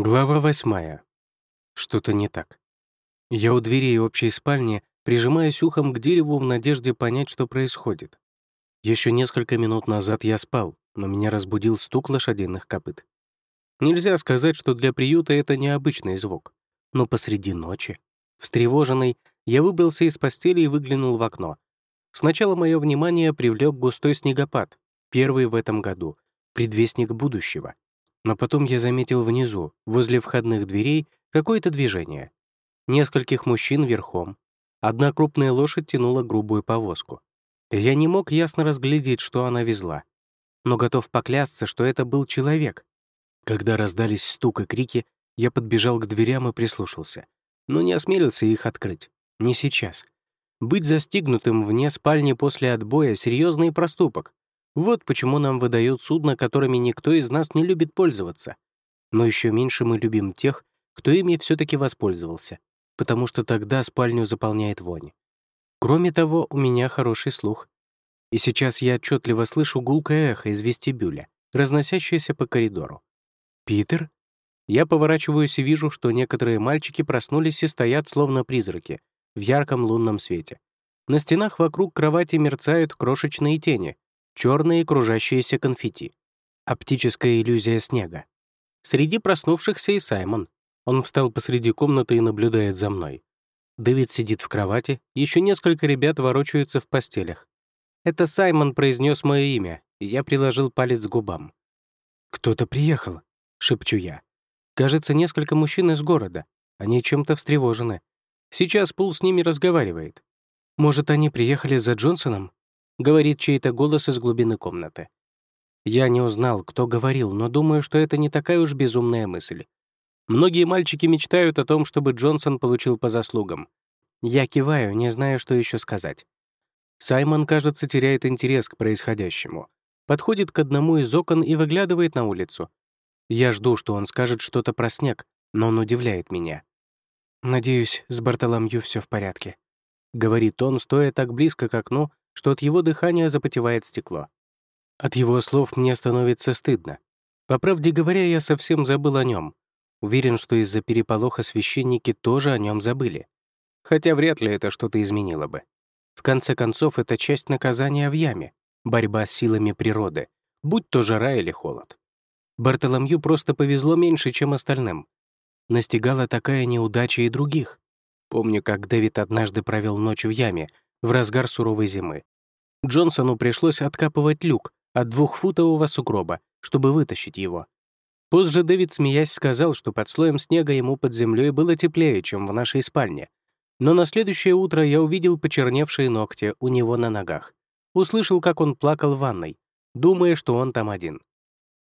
Глава восьмая. Что-то не так. Я у дверей общей спальни, прижимаясь ухом к дереву в надежде понять, что происходит. Еще несколько минут назад я спал, но меня разбудил стук лошадиных копыт. Нельзя сказать, что для приюта это необычный звук. Но посреди ночи, встревоженный, я выбрался из постели и выглянул в окно. Сначала мое внимание привлек густой снегопад, первый в этом году, предвестник будущего — но потом я заметил внизу, возле входных дверей, какое-то движение. Нескольких мужчин верхом. Одна крупная лошадь тянула грубую повозку. Я не мог ясно разглядеть, что она везла, но готов поклясться, что это был человек. Когда раздались стук и крики, я подбежал к дверям и прислушался, но не осмелился их открыть. Не сейчас. Быть застигнутым вне спальни после отбоя — серьезный проступок. Вот почему нам выдают судно, которыми никто из нас не любит пользоваться. Но еще меньше мы любим тех, кто ими все таки воспользовался, потому что тогда спальню заполняет вонь. Кроме того, у меня хороший слух. И сейчас я отчетливо слышу гулкое эхо из вестибюля, разносящееся по коридору. «Питер?» Я поворачиваюсь и вижу, что некоторые мальчики проснулись и стоят словно призраки в ярком лунном свете. На стенах вокруг кровати мерцают крошечные тени, черные кружащиеся конфетти. Оптическая иллюзия снега. Среди проснувшихся и Саймон. Он встал посреди комнаты и наблюдает за мной. Дэвид сидит в кровати, еще несколько ребят ворочаются в постелях. Это Саймон произнес мое имя, и я приложил палец к губам. «Кто-то приехал», — шепчу я. «Кажется, несколько мужчин из города. Они чем-то встревожены. Сейчас Пул с ними разговаривает. Может, они приехали за Джонсоном?» — говорит чей-то голос из глубины комнаты. Я не узнал, кто говорил, но думаю, что это не такая уж безумная мысль. Многие мальчики мечтают о том, чтобы Джонсон получил по заслугам. Я киваю, не знаю, что еще сказать. Саймон, кажется, теряет интерес к происходящему. Подходит к одному из окон и выглядывает на улицу. Я жду, что он скажет что-то про снег, но он удивляет меня. «Надеюсь, с Бартоломью все в порядке», — говорит он, стоя так близко к окну, что от его дыхания запотевает стекло. От его слов мне становится стыдно. По правде говоря, я совсем забыл о нем. Уверен, что из-за переполоха священники тоже о нем забыли. Хотя вряд ли это что-то изменило бы. В конце концов, это часть наказания в яме, борьба с силами природы, будь то жара или холод. Бартоломью просто повезло меньше, чем остальным. Настигала такая неудача и других. Помню, как Дэвид однажды провел ночь в яме, в разгар суровой зимы. Джонсону пришлось откапывать люк от двухфутового сугроба, чтобы вытащить его. Позже Дэвид, смеясь, сказал, что под слоем снега ему под землей было теплее, чем в нашей спальне. Но на следующее утро я увидел почерневшие ногти у него на ногах. Услышал, как он плакал в ванной, думая, что он там один.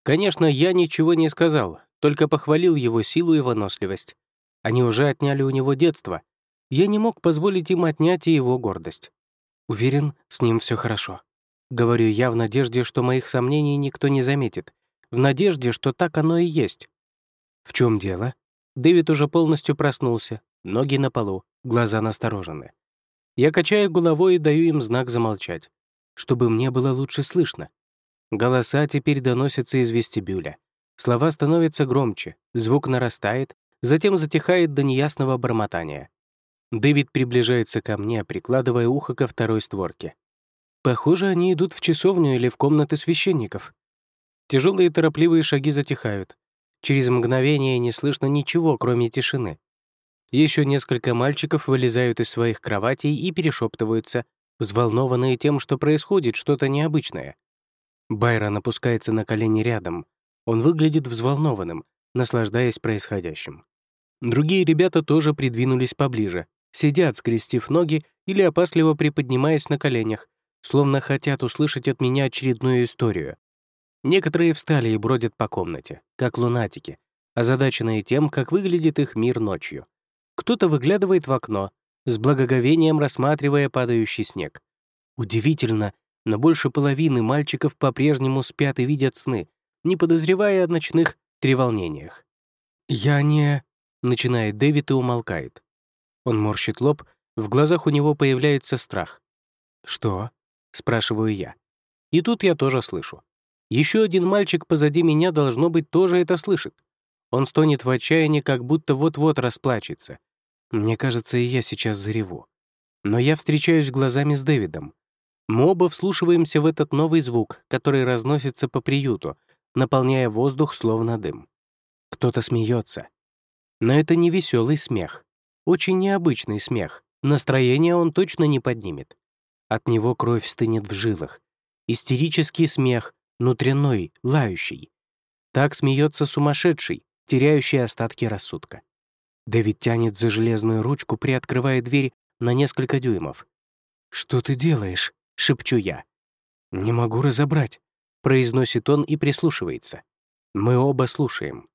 Конечно, я ничего не сказал, только похвалил его силу и выносливость. Они уже отняли у него детство, я не мог позволить им отнять и его гордость. Уверен, с ним все хорошо. Говорю я в надежде, что моих сомнений никто не заметит, в надежде, что так оно и есть. В чем дело? Дэвид уже полностью проснулся, ноги на полу, глаза насторожены. Я качаю головой и даю им знак замолчать, чтобы мне было лучше слышно. Голоса теперь доносятся из вестибюля. Слова становятся громче, звук нарастает, затем затихает до неясного бормотания. Дэвид приближается ко мне, прикладывая ухо ко второй створке. Похоже, они идут в часовню или в комнаты священников. Тяжелые торопливые шаги затихают. Через мгновение не слышно ничего, кроме тишины. Еще несколько мальчиков вылезают из своих кроватей и перешептываются, взволнованные тем, что происходит что-то необычное. Байрон опускается на колени рядом. Он выглядит взволнованным, наслаждаясь происходящим. Другие ребята тоже придвинулись поближе, сидят, скрестив ноги или опасливо приподнимаясь на коленях, словно хотят услышать от меня очередную историю. Некоторые встали и бродят по комнате, как лунатики, озадаченные тем, как выглядит их мир ночью. Кто-то выглядывает в окно, с благоговением рассматривая падающий снег. Удивительно, но больше половины мальчиков по-прежнему спят и видят сны, не подозревая о ночных треволнениях. «Я не...» — начинает Дэвид и умолкает. Он морщит лоб, в глазах у него появляется страх. «Что?» — спрашиваю я. И тут я тоже слышу. Еще один мальчик позади меня, должно быть, тоже это слышит. Он стонет в отчаянии, как будто вот-вот расплачется. Мне кажется, и я сейчас зареву. Но я встречаюсь глазами с Дэвидом. Мы оба вслушиваемся в этот новый звук, который разносится по приюту, наполняя воздух словно дым. Кто-то смеется. Но это не веселый смех. Очень необычный смех. Настроение он точно не поднимет. От него кровь стынет в жилах. Истерический смех, внутренной, лающий. Так смеется сумасшедший, теряющий остатки рассудка. Дэвид тянет за железную ручку, приоткрывая дверь на несколько дюймов. «Что ты делаешь?» — шепчу я. «Не могу разобрать», — произносит он и прислушивается. Мы оба слушаем.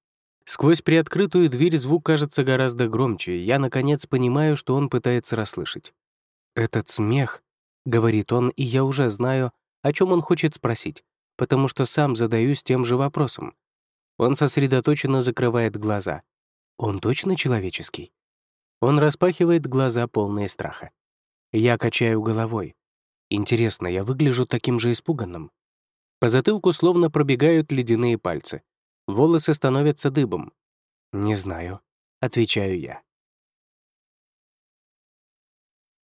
Сквозь приоткрытую дверь звук кажется гораздо громче, я, наконец, понимаю, что он пытается расслышать. «Этот смех», — говорит он, и я уже знаю, о чем он хочет спросить, потому что сам задаюсь тем же вопросом. Он сосредоточенно закрывает глаза. Он точно человеческий? Он распахивает глаза, полные страха. Я качаю головой. Интересно, я выгляжу таким же испуганным? По затылку словно пробегают ледяные пальцы. Волосы становятся дыбом. «Не знаю», — отвечаю я.